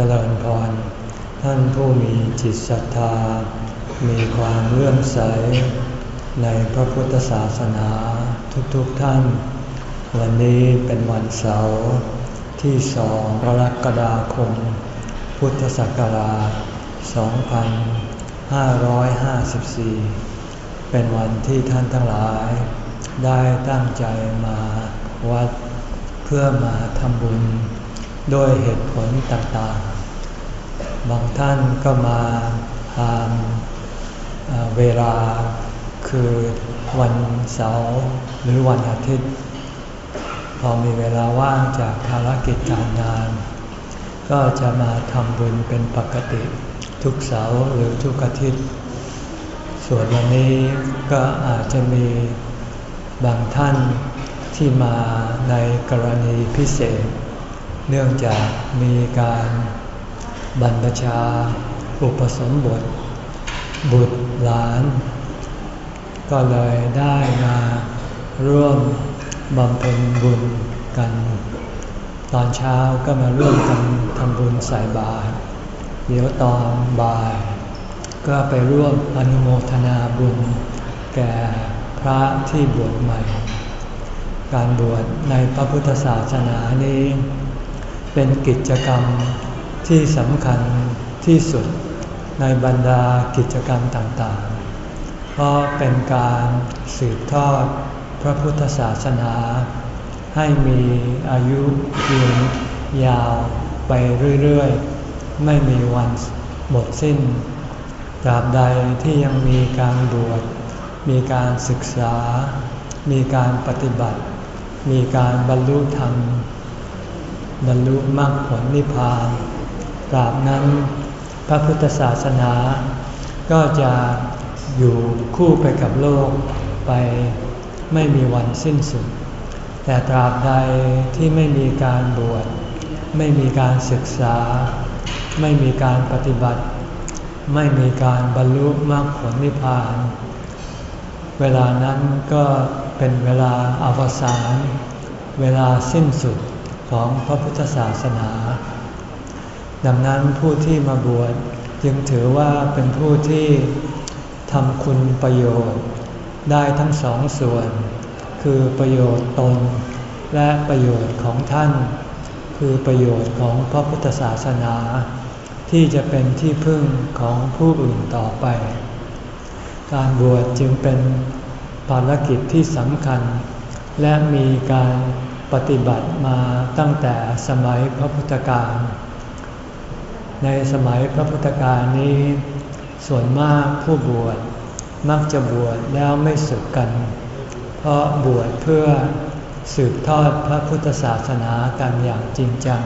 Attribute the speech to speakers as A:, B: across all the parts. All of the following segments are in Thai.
A: จริญพร ท่านผู้มีจิตศรัทธา มีความเลื่อมใส ในพระพุทธศาสนาทุกๆทท่าน วันนี้เป็นวันเสาร์ที่สองกรกฎาคม พุทธศักราช 2554 เป็นวันที่ท่านทั้งหลาย ได้ตั้งใจมาวัด เพื่อมาทำบุญด้วยเหตุผลต่างๆ บางท่านก็มาตามเวลาคือวันเสาร์หรือวันอาทิตย์ พอมีเวลาว่างจากภารกิจการงาน ก็จะมาทำบุญเป็นปกติทุกเสาร์หรือทุกอาทิตย์ ส่วนวันนี้ก็อาจจะมีบางท่านที่มาในกรณีพิเศษ เนื่องจากมีการ บรรพชา อุปสมบท บุตรหลาน ก็เลยได้มาร่วมบำเพ็ญบุญกัน ตอนเช้าก็มาร่วมกันทำบุญใส่บาตรเดี๋ยวตอนบ่าย ก็ไปร่วมอนุโมทนาบุญ แก่พระที่บวชใหม่ การบวชในพระพุทธศาสนานี้ เป็นกิจกรรม ที่สำคัญที่สุดในบรรดากิจกรรมต่างๆ เพราะเป็นการสืบทอดพระพุทธศาสนา ให้มีอายุยืนยาวไปเรื่อยๆ ไม่มีวันหมดสิ้นตราบใดที่ยังมีการบวช มีการศึกษา มีการปฏิบัติ มีการบรรลุธรรม บรรลุมรรคผลนิพพาน ตราบนั้น พระพุทธศาสนา ก็จะอยู่คู่ไปกับโลกไปไม่มีวันสิ้นสุด แต่ตราบใดที่ไม่มีการบวชไม่มีการศึกษา ไม่มีการปฏิบัติ ไม่มีการบรรลุมรรคผลนิพพาน เวลานั้นก็เป็นเวลาอวสาน เวลาสิ้นสุดของพระพุทธศาสนา ดังนั้นผู้ที่มาบวชจึงถือว่าเป็นผู้ที่ทำคุณประโยชน์ ได้ทั้งสองส่วน คือประโยชน์ตน และประโยชน์ของท่าน คือประโยชน์ของพระพุทธศาสนา ที่จะเป็นที่พึ่งของผู้อื่นต่อไป การบวชจึงเป็นภารกิจที่สำคัญ และมีการปฏิบัติมาตั้งแต่สมัยพระพุทธการ ในสมัยพระพุทธการนี้ ส่วนมากผู้บวชมักจะบวชแล้วไม่สึกกัน เพราะบวชเพื่อสืบทอดพระพุทธศาสนากันอย่างจริงจัง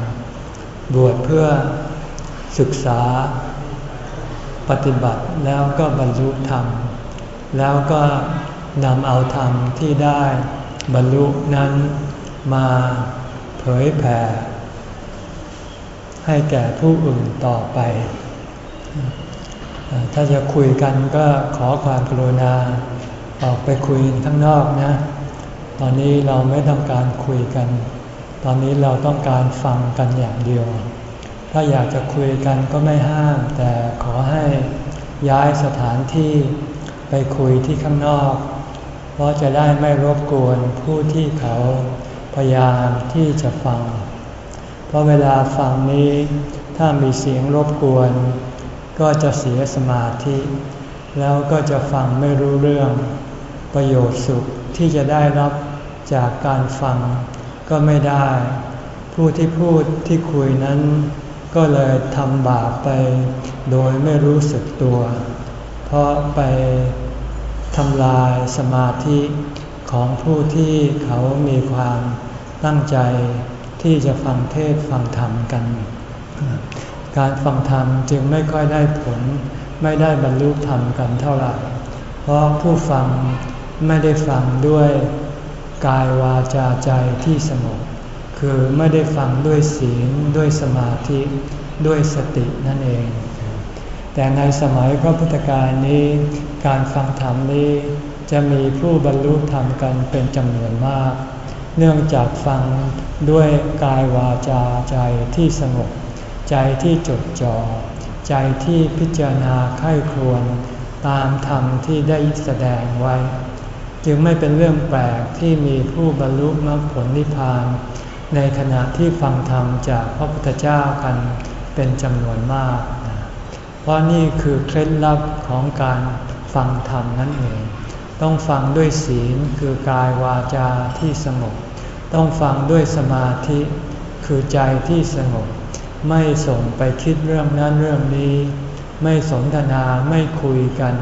A: บวชเพื่อศึกษา ปฏิบัติแล้วก็บรรลุธรรม แล้วก็นำเอาธรรมที่ได้บรรลุนั้นมาเผยแผ่ ให้แก่ผู้อื่นต่อไป ถ้าจะคุยกันก็ขอความกรุณาออกไปคุยข้างนอกนะ ตอนนี้เราไม่ต้องการคุยกัน ตอนนี้เราต้องการฟังกันอย่างเดียว ถ้าอยากจะคุยกันก็ไม่ห้าม แต่ขอให้ย้ายสถานที่ไปคุยที่ข้างนอก เพราะจะได้ไม่รบกวนผู้ที่เขาพยายามที่จะฟัง เพราะเวลาฟังนี้ถ้ามีเสียงรบกวน ก็จะเสียสมาธิ แล้วก็จะฟังไม่รู้เรื่อง ประโยชน์สุขที่จะได้รับจากการฟังก็ไม่ได้ ผู้ที่พูดที่คุยนั้น ก็เลยทำบาปไป โดยไม่รู้สึกตัว เพราะไปทำลายสมาธิของผู้ที่เขามีความตั้งใจ ที่จะฟังเทศฟังธรรมกัน การฟังธรรมจึงไม่ค่อยได้ผล ไม่ได้บรรลุธรรมกันเท่าไหร่ เพราะผู้ฟังไม่ได้ฟังด้วยกายวาจาใจที่สงบคือไม่ได้ฟังด้วยศีลด้วยสมาธิด้วยสตินั่นเอง แต่ในสมัยพระพุทธกาลนี้ การฟังธรรมนี้จะมีผู้บรรลุธรรมกันเป็นจำนวนมาก เนื่องจากฟังด้วยกายวาจาใจที่สงบ ใจที่จดจ่อใจที่พิจารณาไข้ครวนตามธรรมที่ได้แสดงไว้ จึงไม่เป็นเรื่องแปลกที่มีผู้บรรลุมรรคผลนิพพาน ในขณะที่ฟังธรรมจากพระพุทธเจ้ากันเป็นจำนวนมาก เพราะนี่คือเคล็ดลับของการฟังธรรมนั่นเอง ต้องฟังด้วยศีลคือกายวาจาที่สงบ ต้องฟังด้วยสมาธิคือใจที่สงบ ไม่ส่งไปคิดเรื่องนั้นเรื่องนี้ ไม่สนทนาไม่คุยกัน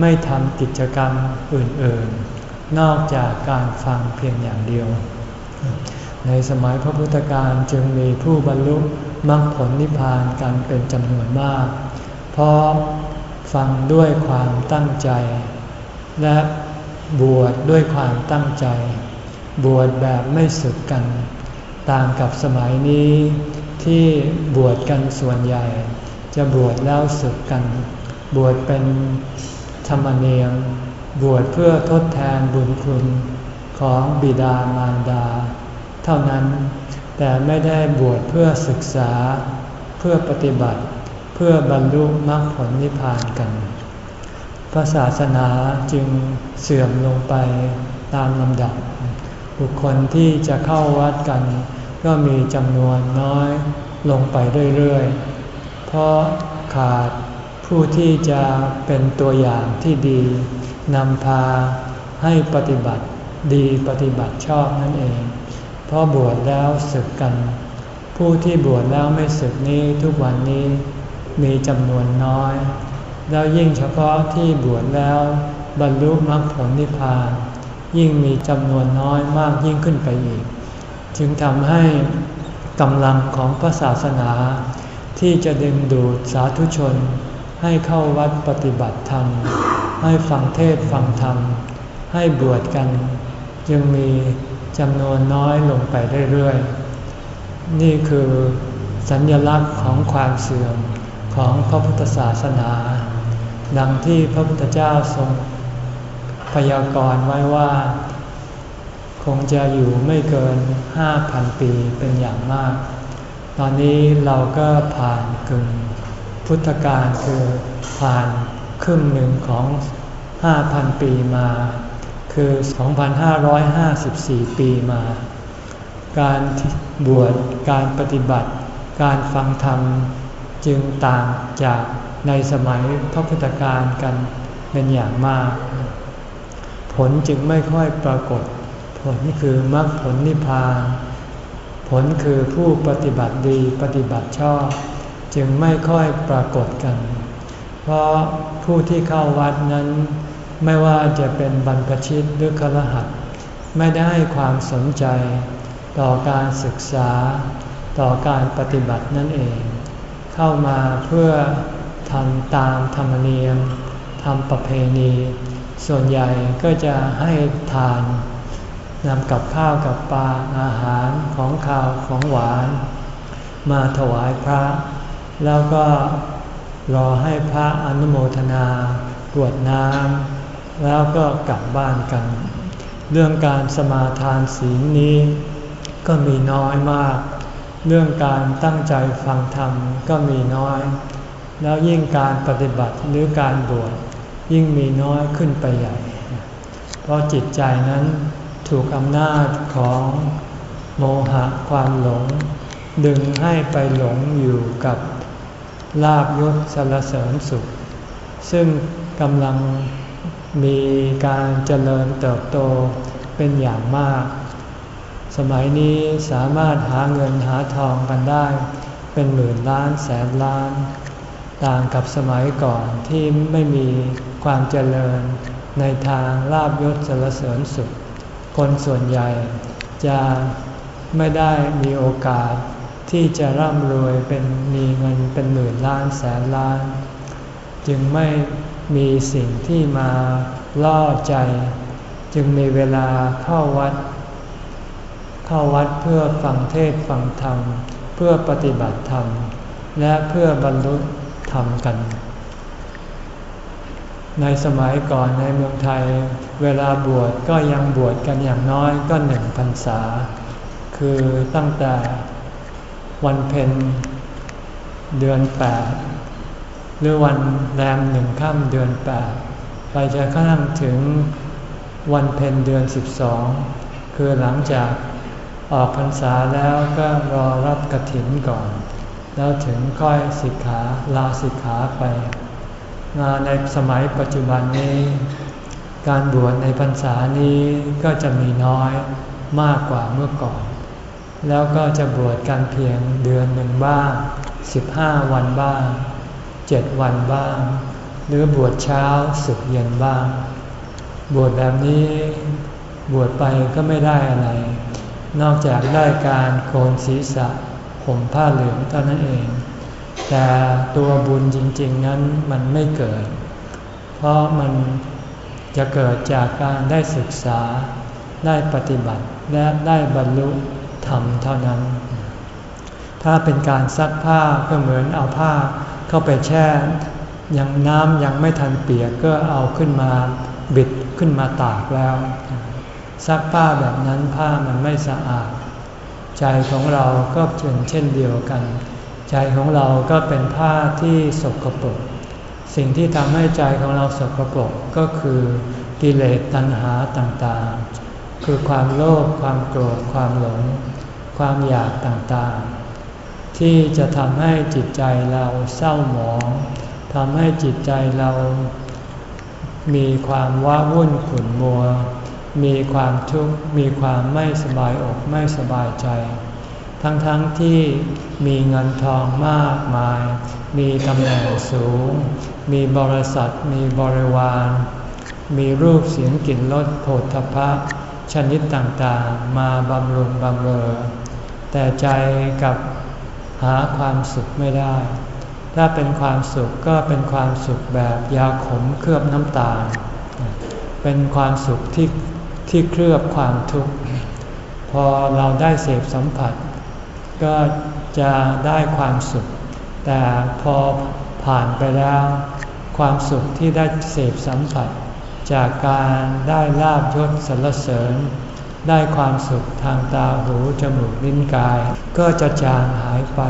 A: ไม่ทำกิจกรรมอื่นๆ นอกจากการฟังเพียงอย่างเดียว ในสมัยพระพุทธการจึงมีผู้บรรลุมรรคผลนิพพานกันเป็นจำนวนมาก เพราะฟังด้วยความตั้งใจ และบวชดด้วยความตั้งใจ บวชแบบไม่สึกกัน ต่างกับสมัยนี้ที่บวชกันส่วนใหญ่ จะบวชแล้วสึกกัน บวชเป็นธรรมเนียม บวชเพื่อทดแทนบุญคุณของบิดามารดา เท่านั้นแต่ไม่ได้บวชเพื่อศึกษา เพื่อปฏิบัติ เพื่อบรรลุมรรคผลนิพพานกัน พระศาสนาจึงเสื่อมลงไปตามลำดับ บุคคลที่จะเข้าวัดกัน ก็มีจำนวนน้อยลงไปเรื่อยๆ เพราะขาดผู้ที่จะเป็นตัวอย่างที่ดีนำพาให้ปฏิบัติดีปฏิบัติชอบนั่นเอง เพราะบวชแล้วศึกกัน ผู้ที่บวชแล้วไม่ศึกนี้ทุกวันนี้มีจำนวนน้อย แล้วยิ่งเฉพาะที่บวชแล้วบรรลุมรรคผลนิพพาน ยิ่งมีจำนวนน้อยมากยิ่งขึ้นไปอีก จึงทำให้กำลังของพระศาสนา ที่จะดึงดูดสาธุชน ให้เข้าวัดปฏิบัติธรรม ให้ฟังเทศฟังธรรม ให้บวชกัน จึงมีจำนวนน้อยลงไปเรื่อยๆ นี่คือสัญญลักษณ์ของความเสื่อมของพระพุทธศาสนา ดังที่พระพุทธเจ้าทรงพยากรณ์ไว้ว่า คงจะอยู่ไม่เกิน 5,000 ปีเป็นอย่างมาก ตอนนี้เราก็ผ่านกึ่งพุทธกาลคือผ่านครึ่งหนึ่งของ 5,000 ปีมา คือ 2,554 ปีมา การบวชการปฏิบัติ การฟังธรรมจึงต่างจาก ในสมัยพระพุทธการกันเป็นอย่างมาก ผลจึงไม่ค่อยปรากฏ ผลคือมรรคผลนิพพาน ผลคือผู้ปฏิบัติดีปฏิบัติชอบ จึงไม่ค่อยปรากฏกัน เพราะผู้ที่เข้าวัดนั้น ไม่ว่าจะเป็นบรรพชิตหรือครหัสไม่ได้ให้ความสนใจ ต่อการศึกษา ต่อการปฏิบัตินั่นเอง เข้ามาเพื่อ ทำตามธรรมเนียมทำประเพณี ส่วนใหญ่ก็จะให้ทานนำกับข้าวกับปลาอาหารของข้าวของหวาน มาถวายพระ แล้วก็รอให้พระอนุโมทนากวดน้ำแล้วก็กลับบ้านกัน เรื่องการสมาทานศีลนี้ ก็มีน้อยมาก เรื่องการตั้งใจฟังธรรมก็มีน้อย แล้วยิ่งการปฏิบัติหรือการบวชยิ่งมีน้อยขึ้นไปใหญ่ เพราะจิตใจนั้นถูกอำนาจของโมหะความหลง ดึงให้ไปหลงอยู่กับลาบยศสารเสริญสุข ซึ่งกำลังมีการเจริญเติบโตเป็นอย่างมาก สมัยนี้สามารถหาเงินหาทองกันได้ เป็นหมื่นล้านแสนล้าน ต่างกับสมัยก่อนที่ไม่มีความเจริญในทางลาบยศสรเสริญสุข คนส่วนใหญ่จะไม่ได้มีโอกาสที่จะร่ำรวยเป็นมีเงินเป็นหมื่นล้านแสนล้าน จึงไม่มีสิ่งที่มาล่อใจ จึงมีเวลาเข้าวัด เข้าวัดเพื่อฟังเทศฟังธรรม เพื่อปฏิบัติธรรม และเพื่อบรรลุ ธรรมกัน ในสมัยก่อนในเมืองไทย เวลาบวชก็ยังบวชกันอย่างน้อยก็หนึ่งพรรษา คือตั้งแต่วันเพ็ญเดือนแปดหรือวันแรมหนึ่งค่ำเดือนแปดไปจะข้างถึงวันเพ็ญเดือนสิบสองคือหลังจากออกพรรษาแล้วก็รอรับกระถินก่อน แล้วถึงค่อยสิกขาลาสิกขาไปงานในสมัยปัจจุบันนี้ การบวชในพรรษานี้ก็จะมีน้อยมากกว่าเมื่อก่อน แล้วก็จะบวชกันเพียงเดือนหนึ่งบ้างสิบห้าวันบ้างเจ็ดวันบ้าง หรือบวชเช้าสึกเย็นบ้าง บวชแบบนี้บวชไปก็ไม่ได้อะไร นอกจากได้การโกนศีรษะ ห่มผ้าเหลืองเท่านั้นเอง แต่ตัวบุญจริง ๆ นั้นมันไม่เกิด เพราะมันจะเกิดจากการได้ศึกษา ได้ปฏิบัติ และได้บรรลุธรรมเท่านั้น ถ้าเป็นการซักผ้าก็เหมือนเอาผ้าเข้าไปแช่ยังน้ำยังไม่ทันเปียกก็เอาขึ้นมาบิดขึ้นมาตากแล้ว ซักผ้าแบบนั้นผ้ามันไม่สะอาด ใจของเราก็เช่นเช่นเดียวกัน ใจของเราก็เป็นผ้าที่สกปรกสิ่งที่ทำให้ใจของเราสกปรกก็คือกิเลสตัณหาต่างๆ คือความโลภความโกรธความหลง ความอยากต่างๆ ที่จะทำให้จิตใจเราเศร้าหมองทำให้จิตใจเรามีความว้าวุ่นขุ่นมัว มีความทุกข์มีความไม่สบายอกไม่สบายใจ ทั้งๆทที่มีเงินทองมากมาย มีตำแหน่งสูง มีบริษัทมีบริวาร มีรูปเสียงกลิ่นรสโผฏฐพะชนิดต่างๆ มาบำรุงบำเรอ แต่ใจกับหาความสุขไม่ได้ ถ้าเป็นความสุขก็เป็นความสุขแบบยาขมเคลือบน้ำตาล เป็นความสุขที่ ที่เคลือบความทุกข์ พอเราได้เสพสัมผัส ก็จะได้ความสุข แต่พอผ่านไปแล้ว ความสุขที่ได้เสพสัมผัส จากการได้ลาบยศสรรเสริญ ได้ความสุขทางตาหูจมูกลิ้นกาย ก็จะจางหายไป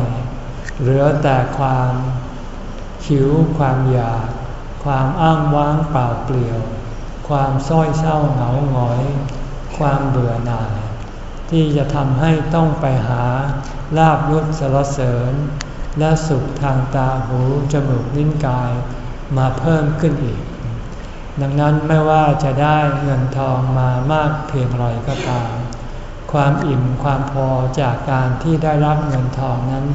A: เหลือแต่ความหิวความอยาก ความอ้างว้างเปล่าเปลี่ยว ความส้อยเศร้าเหงาหงอย ความเบื่อหน่าย ที่จะทำให้ต้องไปหาลาบยศสรเสริญ และสุขทางตาหูจมูกลิ้นกายมาเพิ่มขึ้นอีก ดังนั้นไม่ว่าจะได้เงินทองมามากเพียงไรก็ตาม ความอิ่มความพอจากการที่ได้รับเงินทองนั้น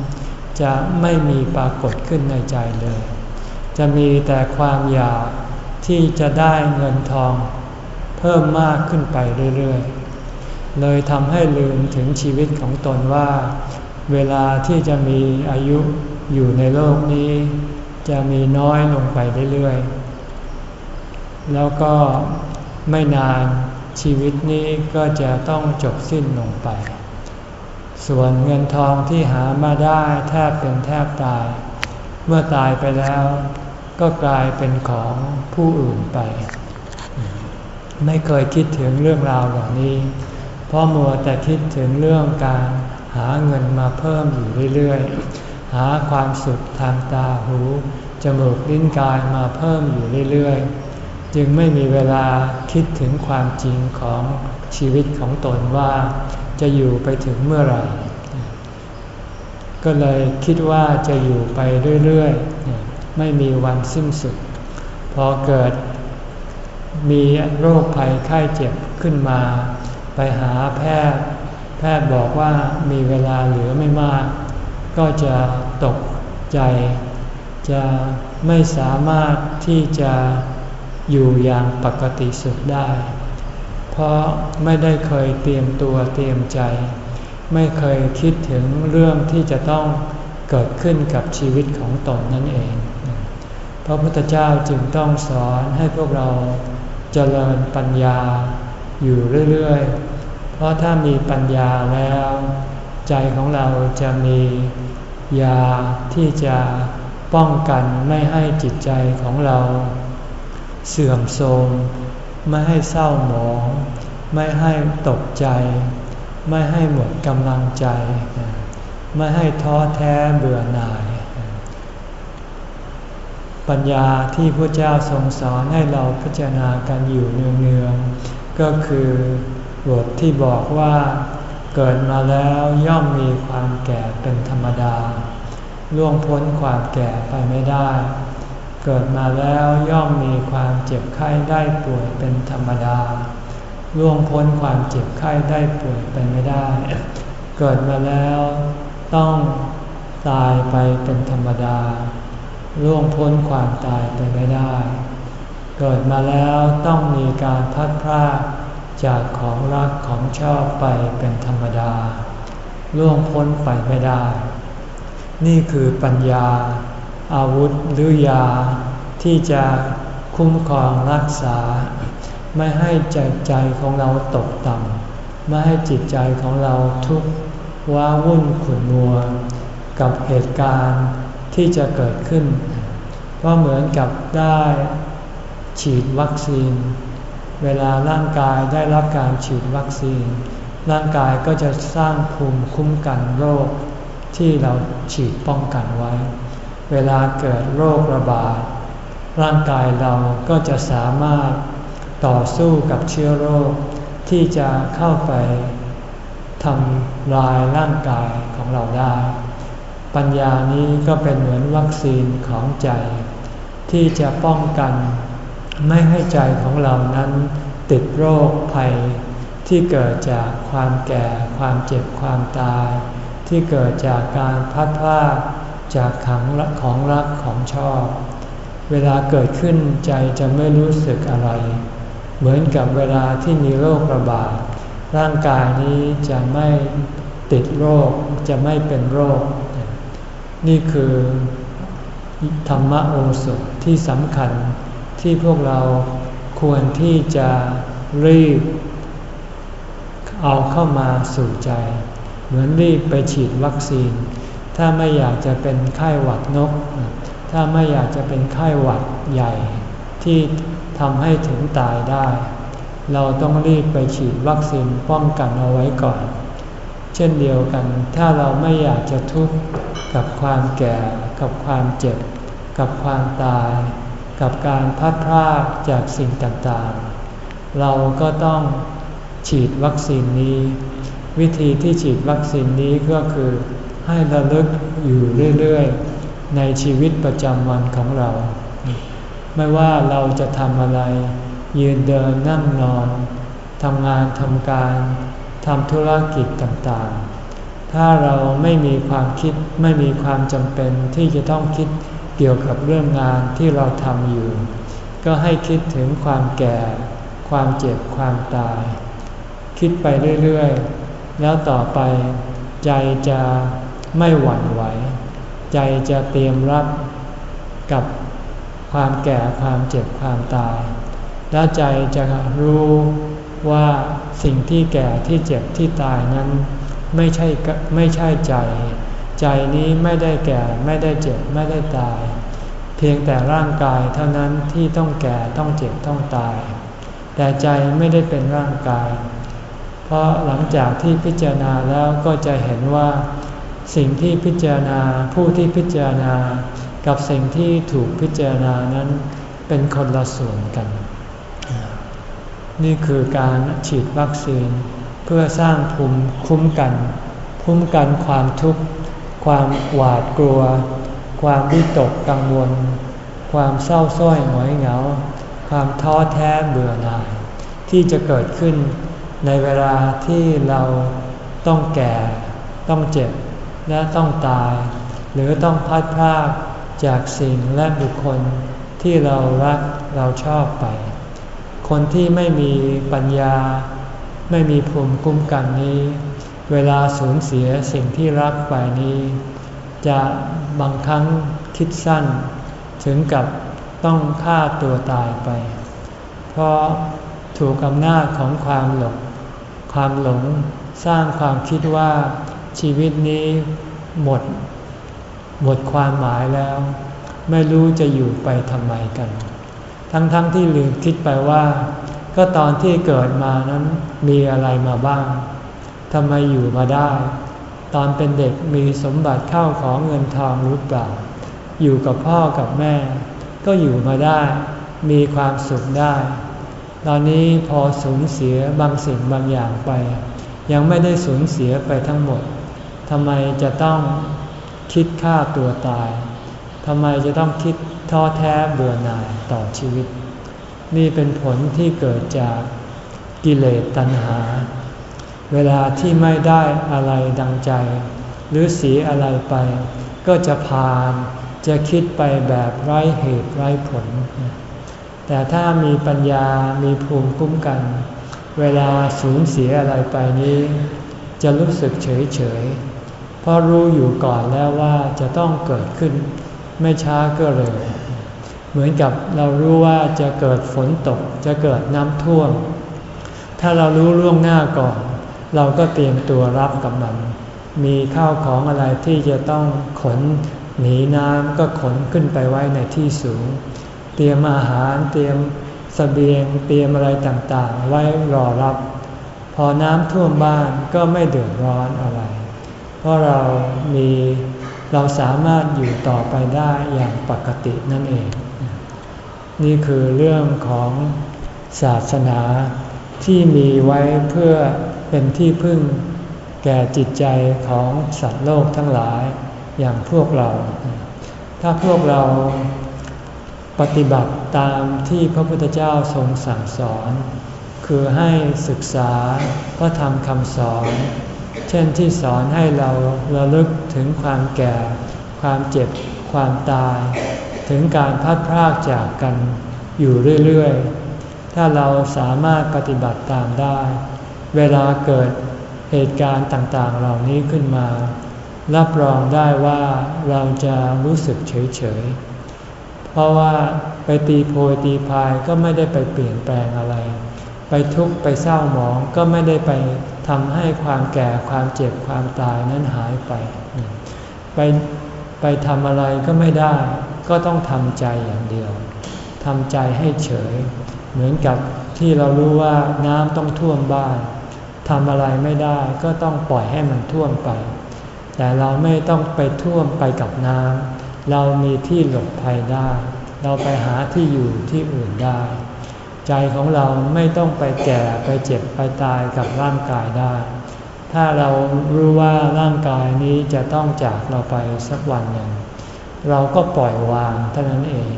A: จะไม่มีปรากฏขึ้นในใจเลย จะมีแต่ความอยาก ที่จะได้เงินทองเพิ่มมากขึ้นไปเรื่อยๆ เลยทำให้ลืมถึงชีวิตของตนว่า เวลาที่จะมีอายุอยู่ในโลกนี้ จะมีน้อยลงไปเรื่อยๆ แล้วก็ไม่นานชีวิตนี้ก็จะต้องจบสิ้นลงไป ส่วนเงินทองที่หามาได้แทบเป็นแทบตาย เมื่อตายไปแล้ว ก็กลายเป็นของผู้อื่นไป ไม่เคยคิดถึงเรื่องราวเหล่านี้ เพราะมัวแต่คิดถึงเรื่องการหาเงินมาเพิ่มอยู่เรื่อยๆ หาความสุขทางตาหูจมูกลิ้นกายมาเพิ่มอยู่เรื่อยๆ จึงไม่มีเวลาคิดถึงความจริงของชีวิตของตนว่าจะอยู่ไปถึงเมื่อไหร่ ก็เลยคิดว่าจะอยู่ไปเรื่อยๆ ไม่มีวันสิ้นสุด พอเกิดมีโรคภัยไข้เจ็บขึ้นมา ไปหาแพทย์ แพทย์บอกว่ามีเวลาเหลือไม่มาก ก็จะตกใจ จะไม่สามารถที่จะอยู่อย่างปกติสุขได้ เพราะไม่ได้เคยเตรียมตัวเตรียมใจ ไม่เคยคิดถึงเรื่องที่จะต้องเกิดขึ้นกับชีวิตของตนนั่นเอง ระพุทธเจ้าจึงต้องสอนให้พวกเราเจริญปัญญาอยู่เรื่อยๆ เพราะถ้ามีปัญญาแล้ว ใจของเราจะมียาที่จะป้องกันไม่ให้จิตใจของเรา เสื่อมโทรมไม่ให้เศร้าหมอง ไม่ให้ตกใจ ไม่ให้หมดกำลังใจ ไม่ให้ท้อแท้เบื่อหน่าย ปัญญาที่พระเจ้าทรงสอนให้เราพิจารณากันอยู่เนืองๆ ก็คือบทที่บอกว่าเกิดมาแล้วย่อมมีความแก่เป็นธรรมดา ล่วงพ้นความแก่ไปไม่ได้ เกิดมาแล้วย่อมมีความเจ็บไข้ได้ป่วยเป็นธรรมดา ล่วงพ้นความเจ็บไข้ได้ป่วยไปไม่ได้ เกิดมาแล้วต้องตายไปเป็นธรรมดา ล่วงพ้นความตายไปไม่ได้ เกิดมาแล้วต้องมีการพัดพรากจากของรักของชอบไปเป็นธรรมดา ล่วงพ้นไปไม่ได้ นี่คือปัญญา อาวุธหรือยา ที่จะคุ้มครองรักษา ไม่ให้ใจใจของเราตกต่ำไม่ให้จิตใจของเราทุกข์ว้าวุ่นขุ่นมัว กับเหตุการณ์ ที่จะเกิดขึ้น เพราะเหมือนกับได้ฉีดวัคซีน เวลาร่างกายได้รับการฉีดวัคซีน ร่างกายก็จะสร้างภูมิคุ้มกันโรค ที่เราฉีดป้องกันไว้ เวลาเกิดโรคระบาด ร่างกายเราก็จะสามารถต่อสู้กับเชื้อโรค ที่จะเข้าไปทำลายร่างกายของเราได้ ปัญญานี้ก็เป็นเหมือนวัคซีนของใจ ที่จะป้องกัน ไม่ให้ใจของเรานั้นติดโรคภัย ที่เกิดจากความแก่ความเจ็บความตาย ที่เกิดจากการพัดพลาดจากขังของรักของชอบ เวลาเกิดขึ้นใจจะไม่รู้สึกอะไร เหมือนกับเวลาที่มีโรคระบาดร่างกายนี้จะไม่ติดโรคจะไม่เป็นโรค นี่คือธรรมโอสถที่สำคัญที่พวกเราควรที่จะรีบ เอาเข้ามาสู่ใจ เหมือนรีบไปฉีดวัคซีน ถ้าไม่อยากจะเป็นไข้หวัดนก ถ้าไม่อยากจะเป็นไข้หวัดใหญ่ ที่ทำให้ถึงตายได้ เราต้องรีบไปฉีดวัคซีนป้องกันเอาไว้ก่อน เช่นเดียวกัน ถ้าเราไม่อยากจะทุกข์ กับความแก่ กับความเจ็บ กับความตาย กับการพัดพรากจากสิ่งต่างๆ เราก็ต้องฉีดวัคซีนนี้ วิธีที่ฉีดวัคซีนนี้ก็คือให้ระลึกอยู่เรื่อยๆ ในชีวิตประจำวันของเรา ไม่ว่าเราจะทำอะไร ยืนเดินนั่งนอนทำงานทำการทำธุรกิจต่างๆ ถ้าเราไม่มีความคิดไม่มีความจำเป็นที่จะต้องคิดเกี่ยวกับเรื่องงานที่เราทำอยู่ ก็ให้คิดถึงความแก่ ความเจ็บความตาย คิดไปเรื่อยๆ แล้วต่อไปใจจะไม่หวั่นไหว ใจจะเตรียมรับกับความแก่ความเจ็บความตาย แล้วใจจะรู้ว่าสิ่งที่แก่ที่เจ็บที่ตายนั้น ไม่ใช่ไม่ใช่ใจ ใจนี้ไม่ได้แก่ไม่ได้เจ็บไม่ได้ตาย เพียงแต่ร่างกายเท่านั้นที่ต้องแก่ต้องเจ็บต้องตาย แต่ใจไม่ได้เป็นร่างกาย เพราะหลังจากที่พิจารณาแล้วก็จะเห็นว่า สิ่งที่พิจารณาผู้ที่พิจารณา กับสิ่งที่ถูกพิจารณานั้นเป็นคนละส่วนกัน นี่คือการฉีดวัคซีน พื่อสร้างภูมิคุ้มกันคุ้มกันความทุกข์ ความหวาดกลัว ความวิตกกังวล ความเศร้าส้อยหงอยเหงา ความท้อแท้เบื่อหน่าย ที่จะเกิดขึ้นในเวลาที่เราต้องแก่ ต้องเจ็บ และต้องตาย หรือต้องพัดพาดจากสิ่งและบุคคลที่เรารักเราชอบไป คนที่ไม่มีปัญญา ไม่มีภูมิคุ้มกันนี้ เวลาสูญเสียสิ่งที่รักไปนี้ จะบางครั้งคิดสั้น ถึงกับต้องฆ่าตัวตายไป เพราะถูกอำนาจของความหลงความหลงสร้างความคิดว่าชีวิตนี้หมด หมดความหมายแล้ว ไม่รู้จะอยู่ไปทำไมกัน ทั้งๆทที่ลืมคิดไปว่า ก็ตอนที่เกิดมานั้นมีอะไรมาบ้างทำไมอยู่มาได้ ตอนเป็นเด็กมีสมบัติเข้าของเงินทองหรือเปล่า อยู่กับพ่อกับแม่ ก็อยู่มาได้ มีความสุขได้ ตอนนี้พอสูญเสียบางสิ่งบางอย่างไป ยังไม่ได้สูญเสียไปทั้งหมดทำไมจะต้องคิดฆ่าตัวตายทำไมจะต้องคิดท้อแท้เบื่อหน่ายต่อชีวิต นี่เป็นผลที่เกิดจากกิเลสตัณหา เวลาที่ไม่ได้อะไรดังใจ หรือสีอะไรไป ก็จะพานจะคิดไปแบบไร้เหตุไร้ผล แต่ถ้ามีปัญญามีภูมิคุ้มกัน เวลาสูญเสียอะไรไปนี้ จะรู้สึกเฉยเฉยเพราะรู้อยู่ก่อนแล้วว่าจะต้องเกิดขึ้น ไม่ช้าก็เร็ว เหมือนกับเรารู้ว่าจะเกิดฝนตก จะเกิดน้ำท่วม ถ้าเรารู้ล่วงหน้าก่อน เราก็เตรียมตัวรับกับมัน มีข้าวของอะไรที่จะต้องขนหนีน้ำก็ขนขึ้นไปไว้ในที่สูง เตรียมอาหารเตรียมสเสบียงเตรียมอะไรต่างๆ ไว้รอรับ พอน้ำท่วมบ้านก็ไม่เดือดร้อนอะไร เพราะเรามีเราสามารถอยู่ต่อไปได้อย่างปกตินั่นเอง นี่คือเรื่องของศาสนาที่มีไว้เพื่อเป็นที่พึ่งแก่จิตใจของสัตว์โลกทั้งหลายอย่างพวกเรา ถ้าพวกเราปฏิบัติตามที่พระพุทธเจ้าทรงสั่งสอน คือให้ศึกษาพระธรรมคำสอน เช่นที่สอนให้เราระลึกถึงความแก่ ความเจ็บ ความตาย ถึงการพัดพรากจากกันอยู่เรื่อยๆ ถ้าเราสามารถปฏิบัติตามได้ เวลาเกิดเหตุการณ์ต่างๆ เหล่านี้ขึ้นมา รับรองได้ว่าเราจะรู้สึกเฉยๆ เพราะว่าไปตีโพยตีพายก็ไม่ได้ไปเปลี่ยนแปลงอะไร ไปทุกข์ไปเศร้าหมองก็ไม่ได้ไปทำให้ความแก่ความเจ็บความตายนั้นหายไป ไปไปทำอะไรก็ไม่ได้ ก็ต้องทำใจอย่างเดียวทำใจให้เฉย เหมือนกับที่เรารู้ว่าน้ำต้องท่วมบ้านทำอะไรไม่ได้ก็ต้องปล่อยให้มันท่วมไป แต่เราไม่ต้องไปท่วมไปกับน้ำเรามีที่หลบภัยได้ เราไปหาที่อยู่ที่อื่นได้ ใจของเราไม่ต้องไปแก่ไปเจ็บไปตายกับร่างกายได้ ถ้าเรารู้ว่าร่างกายนี้จะต้องจากเราไปสักวันหนึ่ง เราก็ปล่อยวางเท่านั้นเอง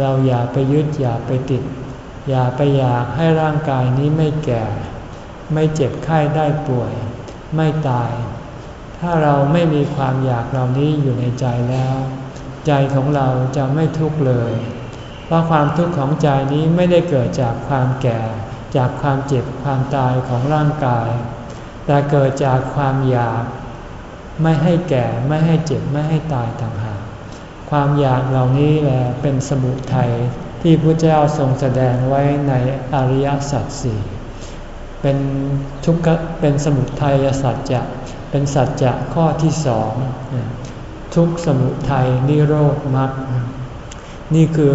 A: เราอย่าไปยึดอย่าไปติด อย่าไปอยากให้ร่างกายนี้ไม่แก่ ไม่เจ็บไข้ได้ป่วย ไม่ตาย ถ้าเราไม่มีความอยากเหล่านี้อยู่ในใจแล้ว ใจของเราจะไม่ทุกข์เลย เพราะความทุกข์ของใจนี้ไม่ได้เกิดจากความแก่ จากความเจ็บความตายของร่างกาย แต่เกิดจากความอยาก ไม่ให้แก่ไม่ให้เจ็บไม่ให้ตายต่างหาก ความอยากเหล่านี้แหละเป็นสมุทัยที่พระเจ้าทรงแสดงไว้ในอริยสัจสี่เป็นทุกข์เป็นสมุทัยสัจจะเป็นสัจจะข้อที่สองทุกสมุทัยนิโรธมรรคนี่คือ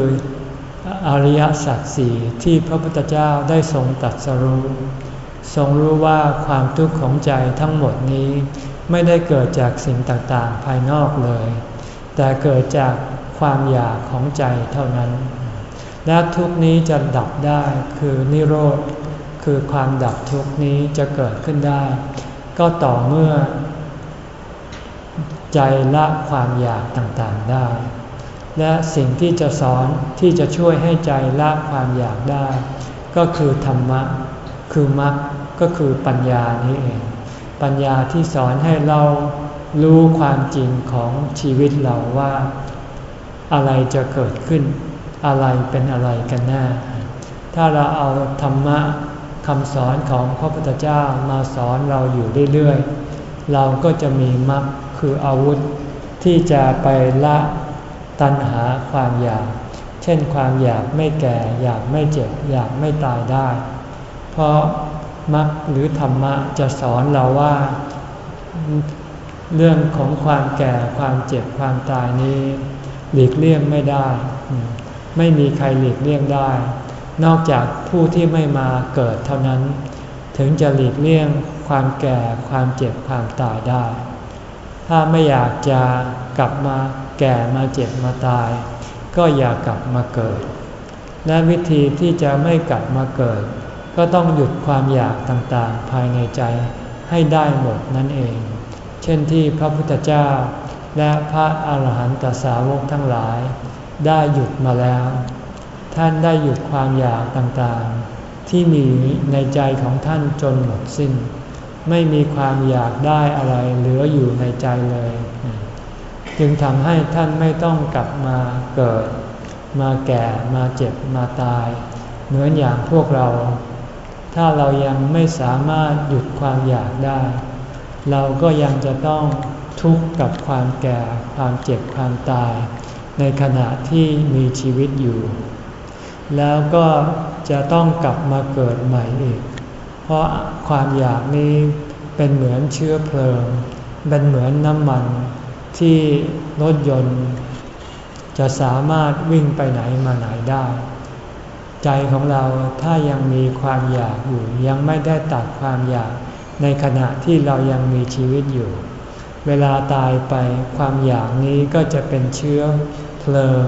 A: อริยสัจสี่ที่พระพุทธเจ้าได้ทรงตัดสรู้ทรงรู้ว่าความทุกข์ของใจทั้งหมดนี้ ไม่ได้เกิดจากสิ่งต่างๆ ภายนอกเลย แต่เกิดจากความอยากของใจเท่านั้น และทุกนี้จะดับได้คือนิโรธ คือความดับทุกนี้จะเกิดขึ้นได้ ก็ต่อเมื่อ ใจละความอยากต่างๆได้ และสิ่งที่จะสอนที่จะช่วยให้ใจละความอยากได้ ก็คือธรรมะ คือมรรคก็คือปัญญานี้เอง ปัญญาที่สอนให้เรา รู้ความจริงของชีวิตเราว่าอะไรจะเกิดขึ้น อะไรเป็นอะไรกันแน่ถ้าเราเอาธรรมะคำสอนของพระพุทธเจ้ามาสอนเราอยู่เรื่อยๆ เราก็จะมีมรรคคืออาวุธที่จะไปละตัณหาความอยาก เช่นความอยากไม่แก่ อยากไม่เจ็บ อยากไม่ตายได้ เพราะมรรคหรือธรรมะจะสอนเราว่า เรื่องของความแก่ความเจ็บความตายนี้ หลีกเลี่ยงไม่ได้ ไม่มีใครหลีกเลี่ยงได้ นอกจากผู้ที่ไม่มาเกิดเท่านั้น ถึงจะหลีกเลี่ยงความแก่ความเจ็บความตายได้ ถ้าไม่อยากจะกลับมาแก่มาเจ็บมาตาย ก็อย่ากลับมาเกิด และวิธีที่จะไม่กลับมาเกิด ก็ต้องหยุดความอยากต่างๆ ภายในใจให้ได้หมดนั่นเอง เช่นที่พระพุทธเจ้า และพระอาหารหันตสาวกทั้งหลาย ได้หยุดมาแล้ว ท่านได้หยุดความอยากต่างๆ ที่มีในใจของท่านจนหมดสิ้น ไม่มีความอยากได้อะไรเหลืออยู่ในใจเลย จึงทำให้ท่านไม่ต้องกลับมาเกิด มาแก่มาเจ็บมาตาย เหมือนอย่างพวกเรา ถ้าเรายังไม่สามารถหยุดความอยากได้ เราก็ยังจะต้องทุกข์กับความแก่ความเจ็บความตาย ในขณะที่มีชีวิตอยู่ แล้วก็จะต้องกลับมาเกิดใหม่อีก เพราะความอยากนี้เป็นเหมือนเชื้อเพลิง เป็นเหมือนน้ำมันที่รถยนต์ จะสามารถวิ่งไปไหนมาไหนได้ ใจของเราถ้ายังมีความอยากอยู่ยังไม่ได้ตัดความอยาก ในขณะที่เรายังมีชีวิตอยู่ เวลาตายไปความอยากนี้ก็จะเป็นเชื้อเพลิง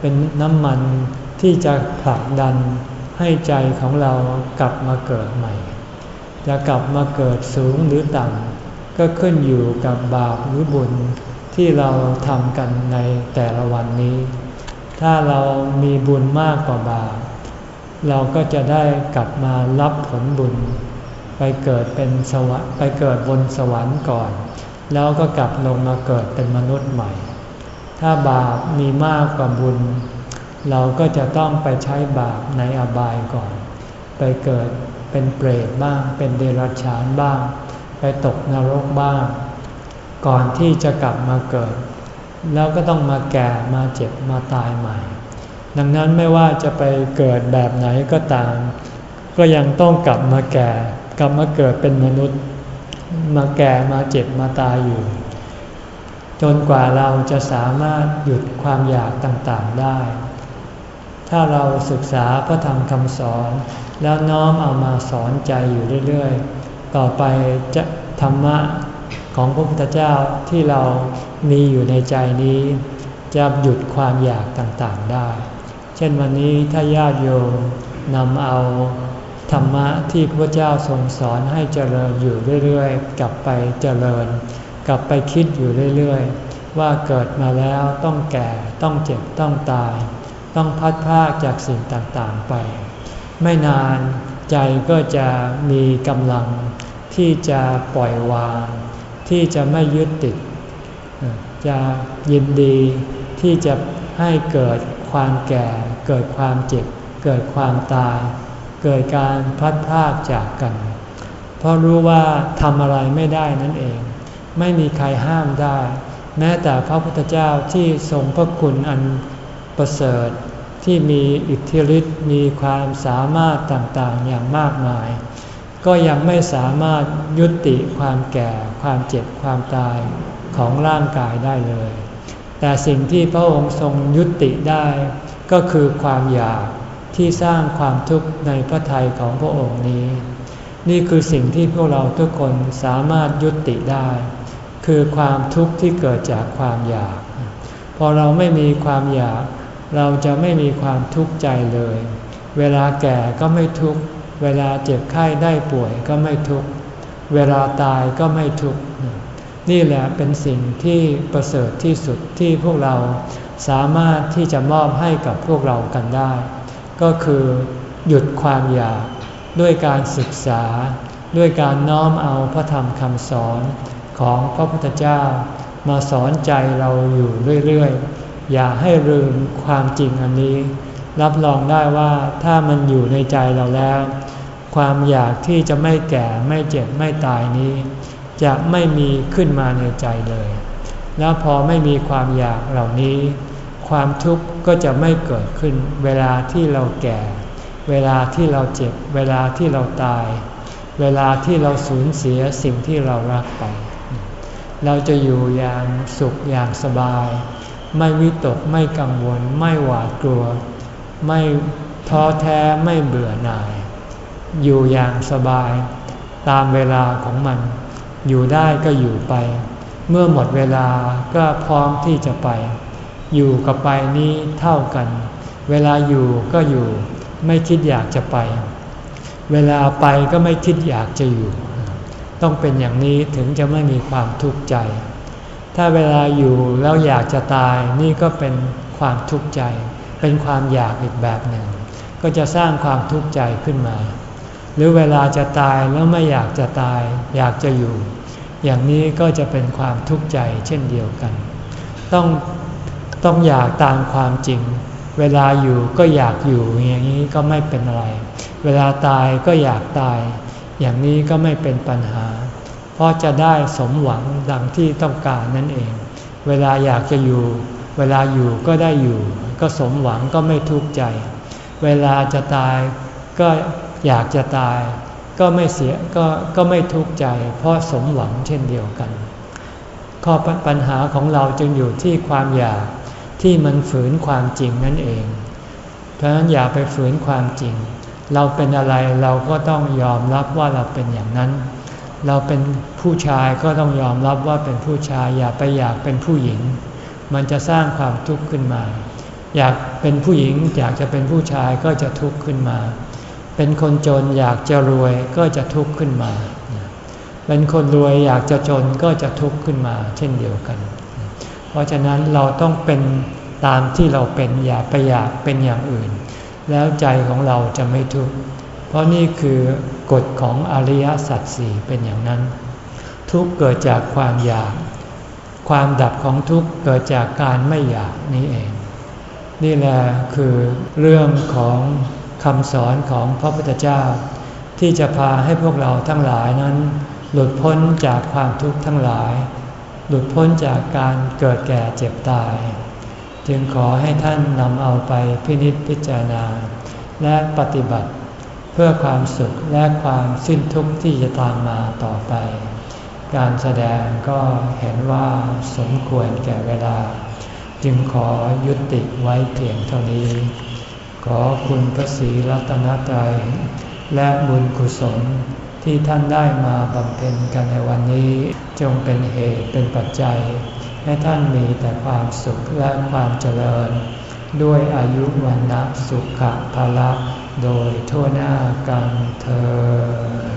A: เป็นน้ำมันที่จะผลักดันให้ใจของเรากลับมาเกิดใหม่ จะกลับมาเกิดสูงหรือต่ำก็ขึ้นอยู่กับบาปหรือบุญที่เราทำกันในแต่ละวันนี้ ถ้าเรามีบุญมากกว่าบาปเราก็จะได้กลับมารับผลบุญ ไปเกิดเป็นสวรรค์ไปเกิดบนสวรรค์ก่อน แล้วก็กลับลงมาเกิดเป็นมนุษย์ใหม่ ถ้าบาปมีมากกว่าบุญ เราก็จะต้องไปใช้บาปในอบายก่อน ไปเกิดเป็นเปรตบ้าง เป็นเดรัจฉานบ้าง ไปตกนรกบ้าง ก่อนที่จะกลับมาเกิด แล้วก็ต้องมาแก่มาเจ็บมาตายใหม่ ดังนั้นไม่ว่าจะไปเกิดแบบไหนก็ตาม ก็ยังต้องกลับมาแก่ ลับมาเกิดเป็นมนุษย์ มาแก่มาเจ็บมาตายอยู่ จนกว่าเราจะสามารถหยุดความอยากต่างๆได้ ถ้าเราศึกษาพระธรรมคำสอน แล้วน้อมเอามาสอนใจอยู่เรื่อยๆ ต่อไปจะธรรมะของพระพุทธเจ้าที่เรามีอยู่ในใจนี้ จะหยุดความอยากต่างๆได้ เช่นวันนี้ถ้าญาติโยมนำเอา ธรรมะที่พระเจ้าทรงสอนให้เจริญอยู่เรื่อยๆ กลับไปเจริญ กลับไปคิดอยู่เรื่อยๆ ว่าเกิดมาแล้วต้องแก่ต้องเจ็บต้องตาย ต้องพัดพากจากสิ่งต่างๆไป ไม่นานใจก็จะมีกำลังที่จะปล่อยวาง ที่จะไม่ยึดติด จะยินดีที่จะให้เกิดความแก่ เกิดความเจ็บ เกิดความตาย เกิดการพัดพากจากกัน เพราะรู้ว่าทำอะไรไม่ได้นั่นเอง ไม่มีใครห้ามได้ แม้แต่พระพุทธเจ้าที่ทรงพระคุณอันประเสริฐที่มีอิทธิฤทธิ์มีความสามารถต่างๆอย่างมากมาย ก็ยังไม่สามารถยุติความแก่ความเจ็บความตายของร่างกายได้เลย แต่สิ่งที่พระองค์ทรงยุติได้ ก็คือความอยาก ที่สร้างความทุกข์ในพระทัยของพระองค์นี้ นี่คือสิ่งที่พวกเราทุกคนสามารถยุติได้ คือความทุกข์ที่เกิดจากความอยาก พอเราไม่มีความอยาก เราจะไม่มีความทุกข์ใจเลย เวลาแก่ก็ไม่ทุกข์เวลาเจ็บไข้ได้ป่วยก็ไม่ทุกข์เวลาตายก็ไม่ทุกข์นี่แหละเป็นสิ่งที่ประเสริฐที่สุดที่พวกเราสามารถที่จะมอบให้กับพวกเรากันได้ ก็คือหยุดความอยากด้วยการศึกษา ด้วยการน้อมเอาพระธรรมคำสอนของพระพุทธเจ้า มาสอนใจเราอยู่เรื่อยๆ อย่าให้ลืมความจริงอันนี้ รับรองได้ว่าถ้ามันอยู่ในใจเราแล้ว ความอยากที่จะไม่แก่ไม่เจ็บไม่ตายนี้ จะไม่มีขึ้นมาในใจเลย แล้วพอไม่มีความอยากเหล่านี้ ความทุกข์ก็จะไม่เกิดขึ้น เวลาที่เราแก่ เวลาที่เราเจ็บ เวลาที่เราตาย เวลาที่เราสูญเสียสิ่งที่เรารักไป เราจะอยู่อย่างสุขอย่างสบาย ไม่วิตกไม่กังวล ไม่หวาดกลัว ไม่ท้อแท้ไม่เบื่อหน่าย อยู่อย่างสบาย ตามเวลาของมัน อยู่ได้ก็อยู่ไป เมื่อหมดเวลาก็พร้อมที่จะไป อยู่กับไปนี้เท่ากัน เวลาอยู่ก็อยู่ ไม่คิดอยากจะไป เวลาไปก็ไม่คิดอยากจะอยู่ ต้องเป็นอย่างนี้ถึงจะไม่มีความทุกข์ใจ ถ้าเวลาอยู่แล้วอยากจะตายนี่ก็เป็นความทุกข์ใจ เป็นความอยากอีกแบบหนึ่ง ก็จะสร้างความทุกข์ใจขึ้นมา หรือเวลาจะตายแล้วไม่อยากจะตาย อยากจะอยู่ อย่างนี้ก็จะเป็นความทุกข์ใจเช่นเดียวกัน ต้อง ต้องอยากตามความจริง เวลาอยู่ก็อยากอยู่อย่างนี้ก็ไม่เป็นอะไร เวลาตายก็อยากตาย อย่างนี้ก็ไม่เป็นปัญหา เพราะจะได้สมหวังดังที่ต้องการนั่นเอง เวลาอยากจะอยู่ เวลาอยู่ก็ได้อยู่ ก็สมหวังก็ไม่ทุกข์ใจ เวลาจะตายก็อยากจะตาย ก็ไม่เสียก็ก็ไม่ทุกข์ใจ เพราะสมหวังเช่นเดียวกัน ข้อปัญหาของเราจึงอยู่ที่ความอยาก ที่มันฝืนความจริงนั่นเอง เพราะฉะนั้นอย่าไปฝืนความจริง เราเป็นอะไรเราก็ต้องยอมรับว่าเราเป็นอย่างนั้น เราเป็นผู้ชายก็ต้องยอมรับว่าเป็นผู้ชาย อย่าไปอยากเป็นผู้หญิง มันจะสร้างความทุกข์ขึ้นมา อยากเป็นผู้หญิงอยากจะเป็นผู้ชายก็จะทุกข์ขึ้นมา เป็นคนจนอยากจะรวยก็จะทุกข์ขึ้นมา เป็นคนรวยอยากจะจนก็จะทุกข์ขึ้นมา เช่นเดียวกัน เพราะฉะนั้นเราต้องเป็นตามที่เราเป็นอย่าไปอยากเป็นอย่างอื่น แล้วใจของเราจะไม่ทุกข์เพราะนี่คือกฎของอริยสัจสี่เป็นอย่างนั้น ทุกเกิดจากความอยาก ความดับของทุกข์เกิดจากการไม่อยากนี่เอง นี่แหละคือเรื่องของคำสอนของพระพุทธเจ้า ที่จะพาให้พวกเราทั้งหลายนั้น หลุดพ้นจากความทุกข์ทั้งหลาย หลุดพ้นจากการเกิดแก่เจ็บตาย จึงขอให้ท่านนำเอาไปพินิจพิจารณา และปฏิบัติ เพื่อความสุขและความสิ้นทุกข์ที่จะตามมาต่อไป การแสดงก็เห็นว่าสมควรแก่เวลา จึงขอยุติไว้เพียงเท่านี้ ขอคุณพระศรีรัตนตรัยและบุญกุศล ที่ท่านได้มาบำเพ็ญกันในวันนี้ จงเป็นเหตุเป็นปัจจัย ให้ท่านมีแต่ความสุขและความเจริญ ด้วยอายุวันนะสุขภาละโดยทั่วหน้ากันเธอ